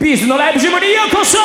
ビーズのライブジムにようこそ。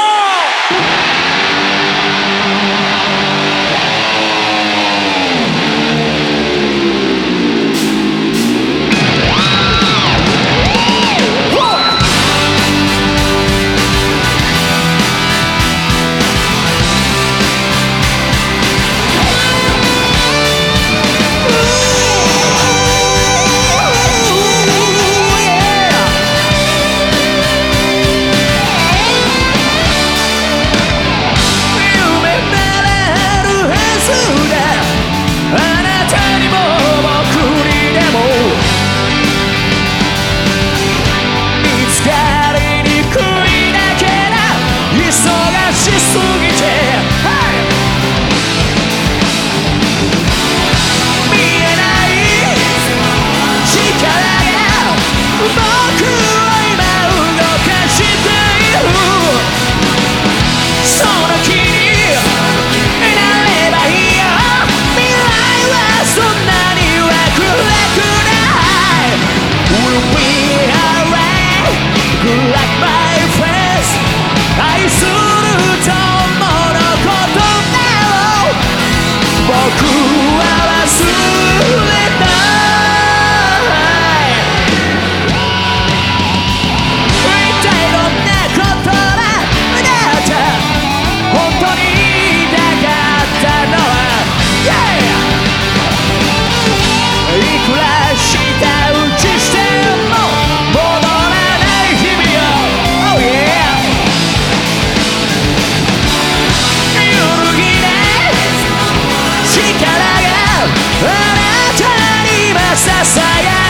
あなたには囁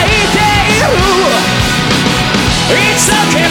いている。It's okay.